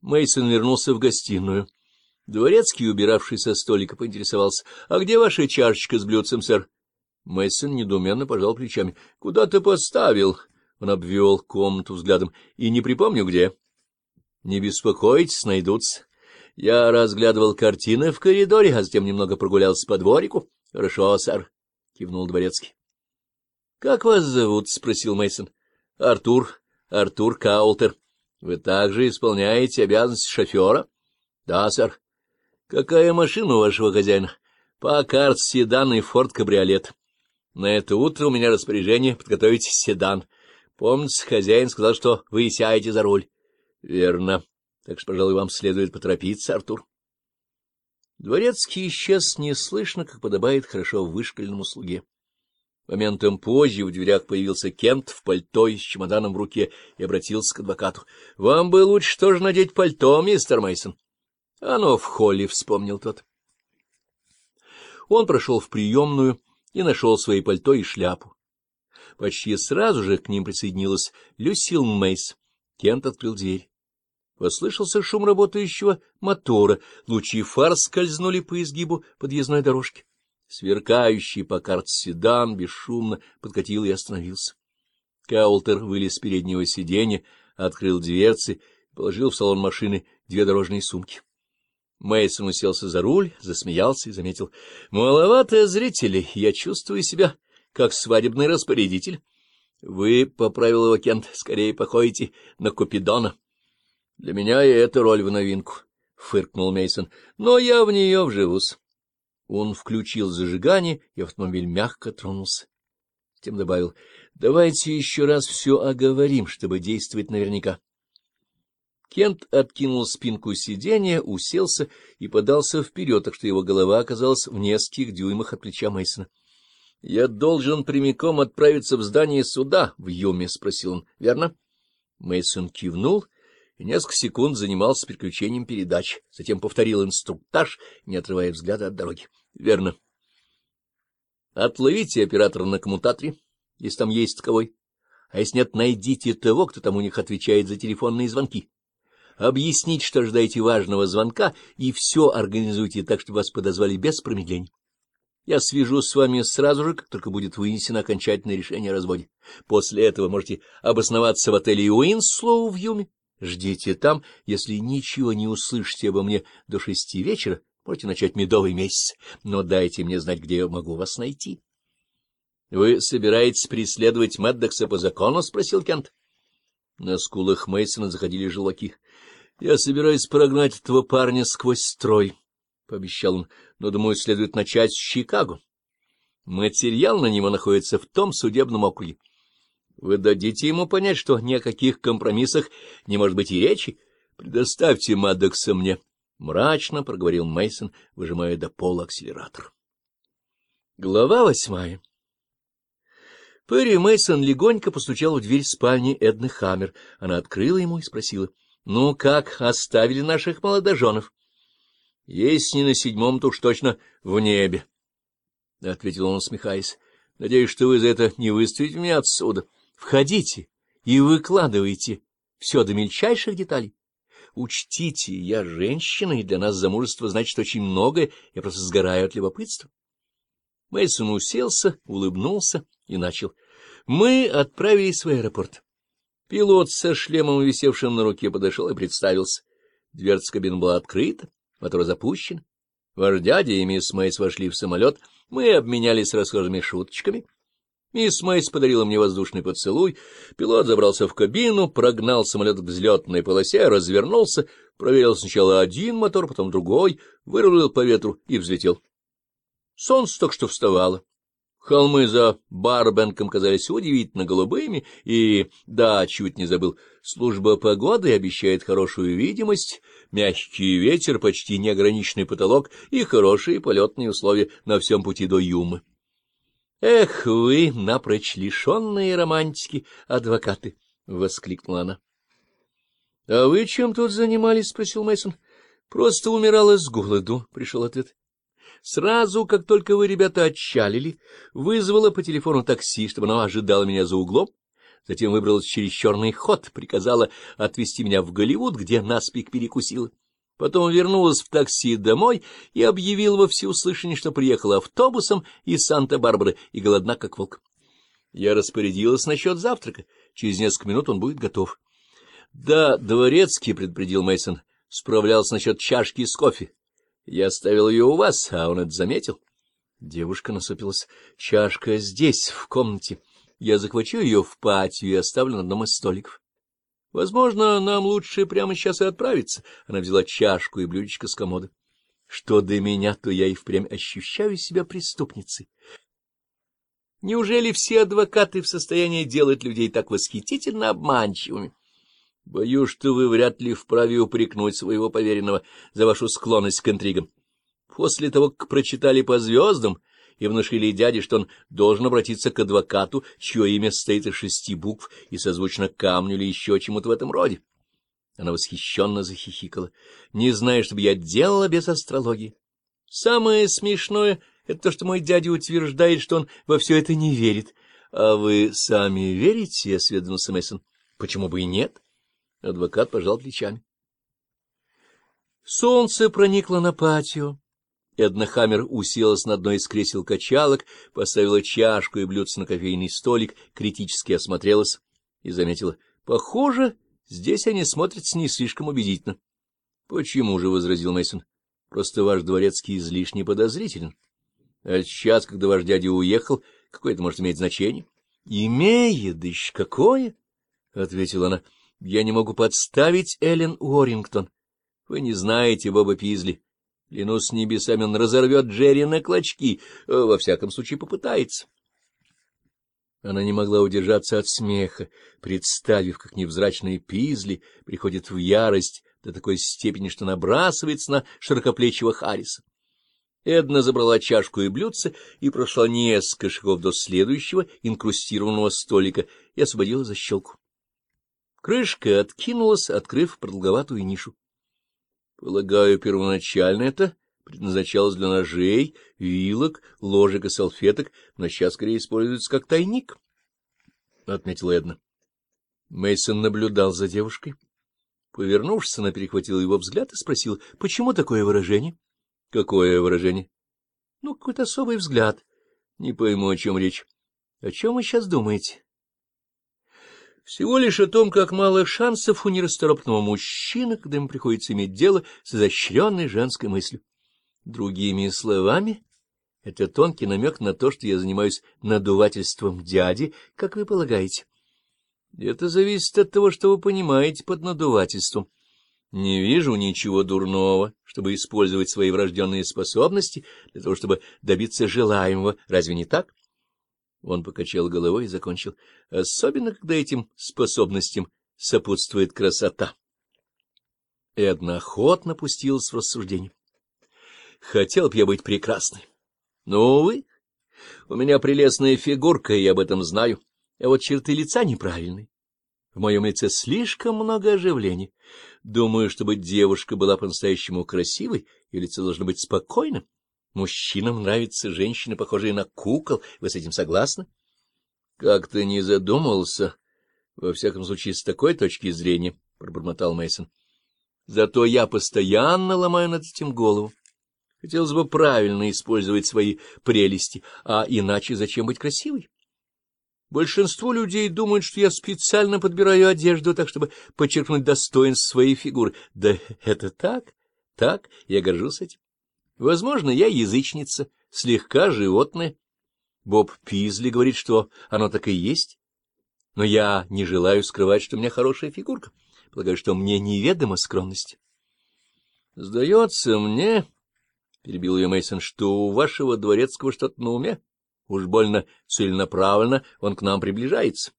Мейсон вернулся в гостиную. Дворецкий, убиравший со столика, поинтересовался. — А где ваша чашечка с блюдцем, сэр? Мейсон недоуменно пожал плечами. — Куда ты поставил? Он обвел комнату взглядом. — И не припомню, где. — Не беспокойтесь, найдутся. Я разглядывал картины в коридоре, а затем немного прогулялся по дворику. — Хорошо, сэр, — кивнул Дворецкий. — Как вас зовут? — спросил Мейсон. Артур, Артур Каултер. Вы также исполняете обязанности шофера? — Да, сэр. — Какая машина у вашего хозяина? — Паккард, седан и форт кабриолет. — На это утро у меня распоряжение подготовить седан. Помните, хозяин сказал, что вы сядете за руль. — Верно. Так что, пожалуй, вам следует поторопиться, Артур. Дворецкий исчез неслышно, как подобает хорошо вышкаленному слуге. Моментом позже в дверях появился Кент в пальто и с чемоданом в руке и обратился к адвокату. — Вам бы лучше тоже надеть пальто, мистер Мейсон. Оно в холле, — вспомнил тот. Он прошел в приемную и нашел свои пальто и шляпу. Почти сразу же к ним присоединилась Люсил Мейс. Кент открыл дверь. Послышался шум работающего мотора, лучи фар скользнули по изгибу подъездной дорожки. Сверкающий по карте седан бесшумно подкатил и остановился. Каултер вылез с переднего сиденья, открыл дверцы, положил в салон машины две дорожные сумки. Мейсон уселся за руль, засмеялся и заметил. — Маловато зрители, я чувствую себя как свадебный распорядитель. — Вы, — поправил его Кент, — скорее походите на Купидона. — Для меня и эта роль в новинку, — фыркнул Мейсон, но я в нее вживусь. Он включил зажигание, и автомобиль мягко тронулся. Тем добавил, давайте еще раз все оговорим, чтобы действовать наверняка. Кент откинул спинку сиденья, уселся и подался вперед, так что его голова оказалась в нескольких дюймах от плеча Мейсона. Я должен прямиком отправиться в здание суда в Юме, спросил он. Верно? Мейсон кивнул и несколько секунд занимался переключением передач, затем повторил инструктаж, не отрывая взгляда от дороги. Верно. Отловите оператора на коммутаторе, если там есть таковой. А если нет, найдите того, кто там у них отвечает за телефонные звонки. Объясните, что ожидаете важного звонка, и все организуйте так, чтобы вас подозвали без промедлений. Я свяжусь с вами сразу же, как только будет вынесено окончательное решение о разводе. После этого можете обосноваться в отеле Уинслоу в Юме. Ждите там, если ничего не услышите обо мне до шести вечера, Можете начать медовый месяц, но дайте мне знать, где я могу вас найти. — Вы собираетесь преследовать Мэддокса по закону? — спросил Кент. На скулах Мейсона заходили желваки. — Я собираюсь прогнать этого парня сквозь строй, — пообещал он, — но, думаю, следует начать с Чикаго. Материал на него находится в том судебном округе. Вы дадите ему понять, что ни о каких компромиссах не может быть и речи? Предоставьте Маддокса мне. — мрачно проговорил Мейсон, выжимая до пола акселератор. Глава восьмая. Перри Мейсон легонько постучал в дверь спальни Эдны Хаммер. Она открыла ему и спросила: "Ну как, оставили наших молодоженов?» Есть не на седьмом, то уж точно в небе, — ответил он, усмехаясь. — Надеюсь, что вы за это не выставите меня отсюда. Входите и выкладывайте все до мельчайших деталей. Учтите, я женщина, и для нас замужество значит очень многое, я просто сгораю от любопытства. Мейсон уселся, улыбнулся и начал. Мы отправились в аэропорт. Пилот со шлемом, висевшим на руке, подошел и представился. Дверца кабин была открыта, мотор запущен. Ваш дядя и мисс Мейс вошли в самолет. Мы обменялись расхожими шуточками — Мисс Мэйс подарила мне воздушный поцелуй, пилот забрался в кабину, прогнал самолет к взлетной полосе, развернулся, проверил сначала один мотор, потом другой, вырулил по ветру и взлетел. Солнце только что вставало. Холмы за Барбенком казались удивительно голубыми, и, да, чуть не забыл, служба погоды обещает хорошую видимость, мягкий ветер, почти неограниченный потолок и хорошие полетные условия на всем пути до Юмы. Эх вы, напрочь лишенные романтики, адвокаты! — воскликнула она. — А вы чем тут занимались? — спросил Мейсон. Просто умирала с голоду, — пришел ответ. Сразу, как только вы, ребята, отчалили, вызвала по телефону такси, чтобы она ожидала меня за углом. Затем выбралась через черный ход, приказала отвезти меня в Голливуд, где наспех перекусила. Потом вернулась в такси домой и объявила во всеуслышание, что приехала автобусом из Санта-Барбары и голодна, как волк. Я распорядилась насчет завтрака. Через несколько минут он будет готов. — Да, дворецкий, — предупредил мейсон справлялся насчет чашки с кофе. Я оставил ее у вас, а он это заметил. Девушка насупилась. — Чашка здесь, в комнате. Я захвачу ее в патию и оставлю на одном из столиков. — Возможно, нам лучше прямо сейчас и отправиться. Она взяла чашку и блюдечко с комода. Что до меня, то я и впрямь ощущаю себя преступницей. Неужели все адвокаты в состоянии делать людей так восхитительно обманчивыми? Боюсь, что вы вряд ли вправе упрекнуть своего поверенного за вашу склонность к интригам. После того, как прочитали по звездам и внушили дяде, что он должен обратиться к адвокату, чье имя состоит из шести букв и созвучно камню или еще чему-то в этом роде. Она восхищенно захихикала. — Не знаю, что бы я делала без астрологии. Самое смешное — это то, что мой дядя утверждает, что он во все это не верит. — А вы сами верите? — осведомился Мэйсон. — Почему бы и нет? Адвокат пожал плечами. Солнце проникло на патио, Эдна Хаммер уселась на одно из кресел качалок, поставила чашку и блюдце на кофейный столик, критически осмотрелась и заметила. — Похоже, здесь они смотрятся не слишком убедительно. — Почему же? — возразил Мейсон. Просто ваш дворецкий излишне подозрителен. А сейчас, когда ваш дядя уехал, какое это может иметь значение? — Имеет, да еще какое! — ответила она. — Я не могу подставить Эллен Уоррингтон. Вы не знаете Боба Пизли. Клянусь небесами, он разорвет Джерри на клочки, э, во всяком случае попытается. Она не могла удержаться от смеха, представив, как невзрачные пизли приходит в ярость до такой степени, что набрасывается на широкоплечего Харриса. Эдна забрала чашку и блюдце и прошла несколько шагов до следующего инкрустированного столика и освободила защелку. Крышка откинулась, открыв продолговатую нишу. Полагаю, первоначально это предназначалось для ножей, вилок, ложек и салфеток, но сейчас скорее используется как тайник, — отметила Эдна. Мейсон наблюдал за девушкой. Повернувшись, она перехватила его взгляд и спросила, почему такое выражение? — Какое выражение? — Ну, какой-то особый взгляд. — Не пойму, о чем речь. — О чем вы сейчас думаете? Всего лишь о том, как мало шансов у нерасторопного мужчины, когда ему приходится иметь дело с изощренной женской мыслью. Другими словами, это тонкий намек на то, что я занимаюсь надувательством дяди, как вы полагаете. Это зависит от того, что вы понимаете под надувательством. Не вижу ничего дурного, чтобы использовать свои врожденные способности для того, чтобы добиться желаемого. Разве не так? Он покачал головой и закончил. Особенно, когда этим способностям сопутствует красота. Эдна охотно пустилась в рассуждение. Хотел б я быть прекрасной. Но, увы, у меня прелестная фигурка, и я об этом знаю. А вот черты лица неправильные. В моем лице слишком много оживления. Думаю, чтобы девушка была по-настоящему красивой, ее лицо должно быть спокойным. Мужчинам нравятся женщины, похожие на кукол. Вы с этим согласны? — Как ты не задумался, во всяком случае, с такой точки зрения, — пробормотал мейсон Зато я постоянно ломаю над этим голову. Хотелось бы правильно использовать свои прелести, а иначе зачем быть красивой? Большинство людей думают, что я специально подбираю одежду так, чтобы подчеркнуть достоинство своей фигуры. Да это так, так, я горжусь этим. Возможно, я язычница, слегка животное. Боб Пизли говорит, что оно так и есть. Но я не желаю скрывать, что у меня хорошая фигурка. Полагаю, что мне неведома скромность. — Сдается мне, — перебил ее Мейсон, что у вашего дворецкого что-то на уме. Уж больно целенаправленно он к нам приближается.